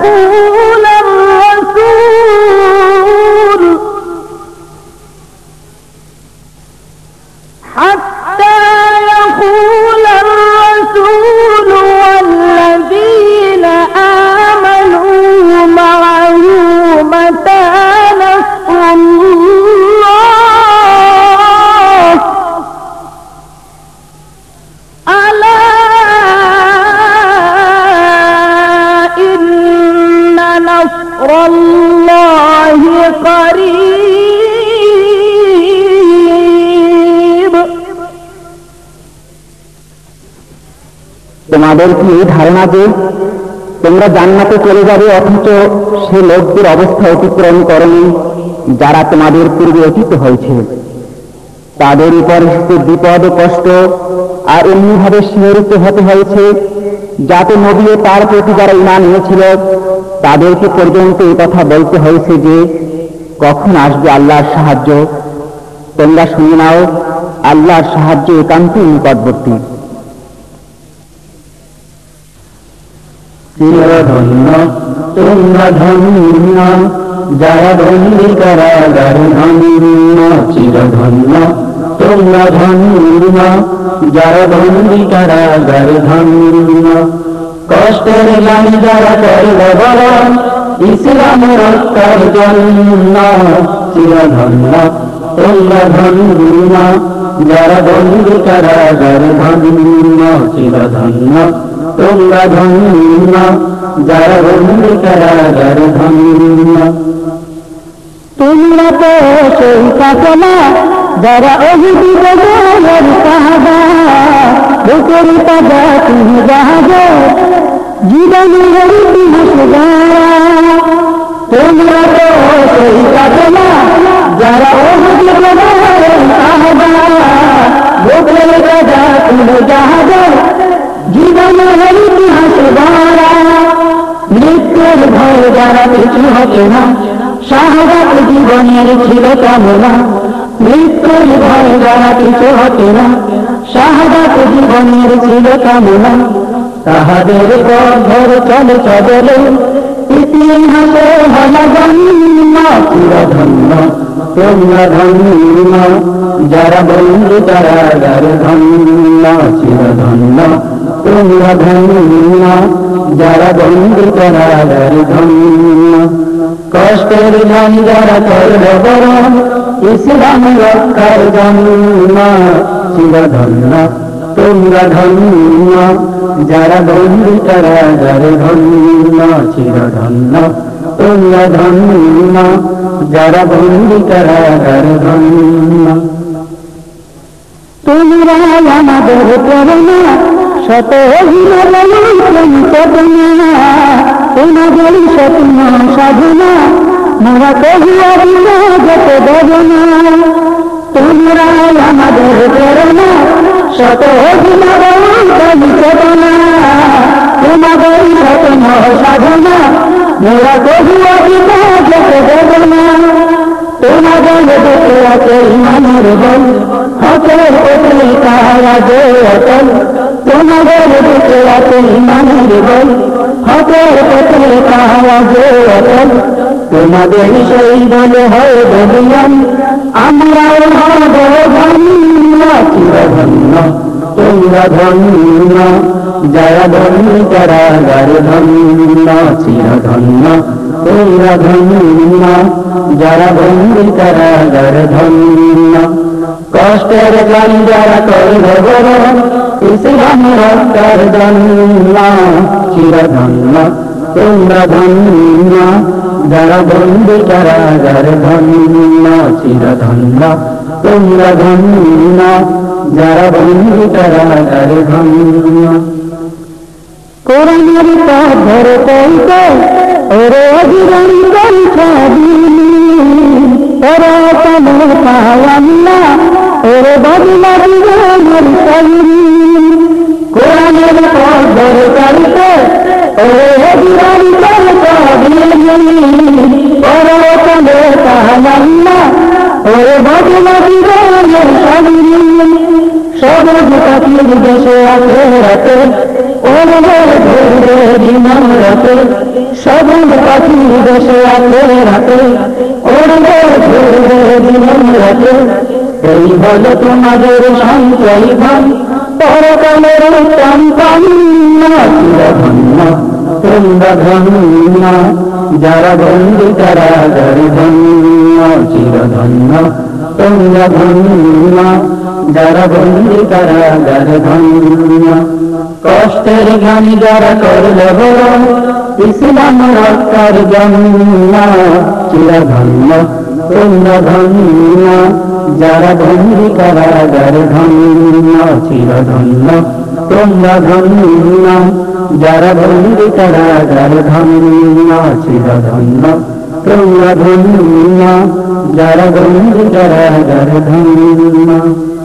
Oh. তোমাদের কি এই ধারণা যে তোমরা জান্নাতে চলে যাবে, অথচ সে লোকদের অবস্থা অতিক্রম করেনি যারা তোমাদের পূর্বে অতীত হয়েছে। তাদের উপর বিপদ, কষ্ট আর এমনিভাবে শিহরিত হতে হয়েছে, যাতে নবী তার প্রতি যারা ইমান নিয়েছিল তাদেরকে পর্যন্ত এই কথা বলতে হয়েছে যে, কখন আসবে আল্লাহর সাহায্য? তোমরা শুনে নাও, আল্লাহর সাহায্য একান্তই নিকটবর্তী চিরধন্য তোমরা ধন্য যারা বন্দি কারাগার ধন্য চিরধন্য তোমরা ধন্য যারা বন্দি কারাগার ধন্য কষ্টের লানি যারা করল বরণ ইসলাম রক্ষার জন্য চিরধন্য তোমরা ধন্য যারা বন্দি কারাগার ধন্য চিরধন্য তোমরা ধন্য যারা বন্দি কারাগার ধন্য তোমরা তো সেই কাকলা যারা অভিধি বজায়ের সাহাবা বুকের পাজা তুমি মৃত্যুর ভয় যারা কিছু হতে না শাহবাত জীবনের ছিল কামনা। মৃত্যুর ভয় যারা কিছু হতে না শাহবাত জীবনের ছিল কামনা। তাহাদের পর চলে চলে যারা বন্দি কারাগার ধন্য চিরধন্য। তোমরা ধন্য যারা ধন্য কষ্টের জন যারা করল বরণ ইসলাম রক্ষার তোমরা ধন্য। যারা কারাগার ধন্য তোমরা ধন্য। যারা ধন্য। তোমরা আমাদের প্রেরণা শত তোমাদের স্বপ্ন সাধনা মোরা কহিয়া বিনা যত বেদনা তোমরা আমাদের প্রেরণা শত চেতনা তোমাদের স্বপ্ন সাধনা মোরা কহিয়া বিনা যত বেদনা তোমাদের দেখে আছে ইমানের বল হকের ওপরে কারা যে অটল অটল তোমাদের সেই বলে হয় হব ধন্য তোমরা ধন্য, যারা কারাগার ধন্য চিরধন্য। তোমরা ধন্য, যারা বন্দি কারাগার ধন্য কষ্টের গান যারা করল বরণ ইসলাম চিরধন্য তোমরা ধন্য যারা চিরধন্য তোমরা ধন্য। যারা কোরআনের পথ চলতে ওরে অজিরণ কলছাবিনি ওরে তবে পাওয়াল্লা শৈলী কোরআনের ধরে চলতে ওরে অজিরণ কলছাবিনি ওরে তবে পাওয়াল্লা ওরে বদলা জীবনের শৈলী সবুজ পাখির দেশে আছে রাতে ওরে বিমান রাতে সবুজ পাখির দেশে রাতে ওরে বিমান রাতে এই হলো তোমাদের সঞ্চয় ভান পরকালের তোমরা ধন্য, যারা বন্দি কারাগার ধন্য চিরধন্য তোমরা ধন্য, যারা বন্দি কারাগার ধন্য। কষ্টের গানি যারা করলে ইসলাম রক্ষার জন্য চিরধন্য তোমরা ধন্য, যারা ধন্য কারাগার ধন্য চিরধন্য। তোমরা ধন্য, যারা ধন্য কারাগার ধন্য চিরধন্য। তোমরা ধন্য, যারা ধন্য কারাগার ধন্য